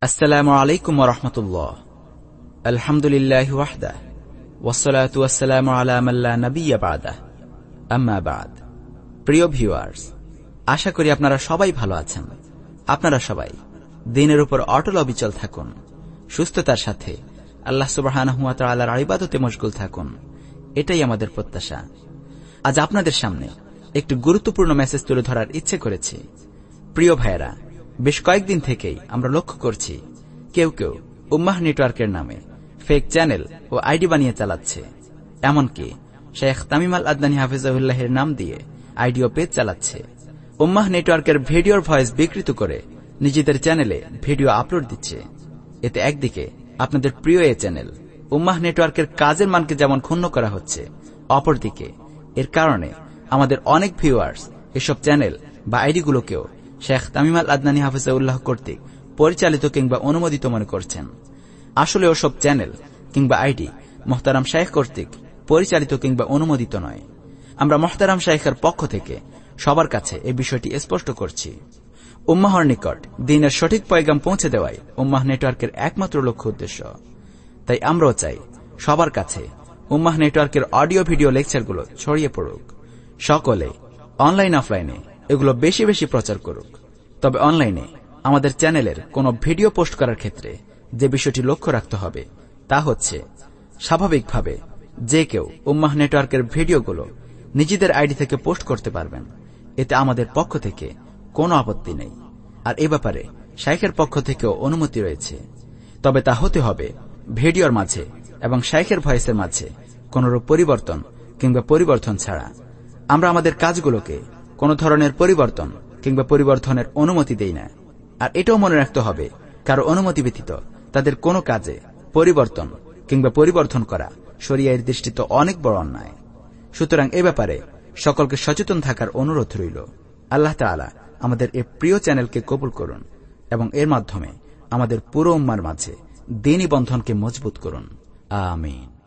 আসসালামু আলাইকুম রহমতুল্লাহ। আলহামদুলিল্লাহ ওয়াহদা। ওয়াসসালাতু ওয়াসসালামু আলা মাল্লা নাবিয়্যা বাদা। আম্মা প্রিয় ভিউয়ার্স, আশা করি আপনারা সবাই ভালো আছেন। আপনারা সবাই দিনের উপর অটল অবিচল থাকুন। সুস্থতার সাথে আল্লাহ সুবহানাহু ওয়া তাআলার ইবাদতে মশগুল থাকুন। এটাই আমাদের প্রত্যাশা। আজ আপনাদের সামনে একটি গুরুত্বপূর্ণ মেসেজ তুলে ধরার ইচ্ছে করেছি। প্রিয় ভাইয়েরা বেশ কয়েকদিন থেকেই আমরা লক্ষ্য করছি কেউ কেউ উম্মাহ নেটওয়ার্কের নামে ফেক চ্যানেল ও আইডি বানিয়ে চালাচ্ছে। এমনকি শেখ তামিম আল আদনানি হাফিজাহুল্লাহের নাম দিয়ে আইডিও পেজ চালাচ্ছে। উম্মাহ নেটওয়ার্কের ভিডিওর ভয়েস বিকৃত করে নিজেদের চ্যানেলে ভিডিও আপলোড দিচ্ছে। এতে একদিকে আপনাদের প্রিয় এ চ্যানেল উম্মাহ নেটওয়ার্কের কাজের মানকে যেমন ক্ষুণ্ণ করা হচ্ছে, অপরদিকে এর কারণে আমাদের অনেক ভিউয়ার্স এসব চ্যানেল বা আইডিগুলোকেও শেখ তামিম আল আদনানি হাফিজাউল্লাহ কর্তৃক পরিচালিত কিংবা অনুমোদিত মনে করছেন। আসলে ওসব চ্যানেল কিংবা আইডি মোহতারাম শাহেখ কর্তৃক পরিচালিত কিংবা অনুমোদিত নয়। আমরা মোহতারাম শাহেখের পক্ষ থেকে সবার কাছে এই বিষয়টি স্পষ্ট করছি। উম্মাহর নিকট দিনের সঠিক পয়গাম পৌঁছে দেওয়াই উম্মাহ নেটওয়ার্কের একমাত্র লক্ষ্য উদ্দেশ্য। তাই আমরাও চাই সবার কাছে উম্মাহ নেটওয়ার্কের অডিও ভিডিও লেকচারগুলো ছড়িয়ে পড়ুক। সকলে অনলাইন অফলাইনে এগুলো বেশি বেশি প্রচার করুক। তবে অনলাইনে আমাদের চ্যানেলের কোনো ভিডিও পোস্ট করার ক্ষেত্রে যে বিষয়টি লক্ষ্য রাখতে হবে, তা হচ্ছে, স্বাভাবিকভাবে যে কেউ উম্মাহ নেটওয়ার্কের ভিডিওগুলো নিজেদের আইডি থেকে পোস্ট করতে পারবেন, এতে আমাদের পক্ষ থেকে কোনো আপত্তি নেই। আর এ ব্যাপারে শাইখের পক্ষ থেকেও অনুমতি রয়েছে। তবে তা হতে হবে ভিডিওর মাঝে এবং শাইখের ভয়েসের মাঝে কোনরূপ পরিবর্তন কিংবা পরিবর্তন ছাড়া। আমরা আমাদের কাজগুলোকে কোন ধরনের পরিবর্তন কিংবা পরিবর্তনের অনুমতি দেই না। আর এটাও মনে রাখতে হবে, কারও অনুমতি ব্যতীত তাদের কোনো কাজে পরিবর্তন কিংবা পরিবর্তন করা শরিয়ার দৃষ্টিতে অনেক বড় অন্যায়। সুতরাং এ ব্যাপারে সকলকে সচেতন থাকার অনুরোধ রইল। আল্লাহ তালা আমাদের এ প্রিয় চ্যানেলকে কবুল করুন এবং এর মাধ্যমে আমাদের পুরো উম্মার মাঝে দিনই বন্ধনকে মজবুত করুন। আমিন।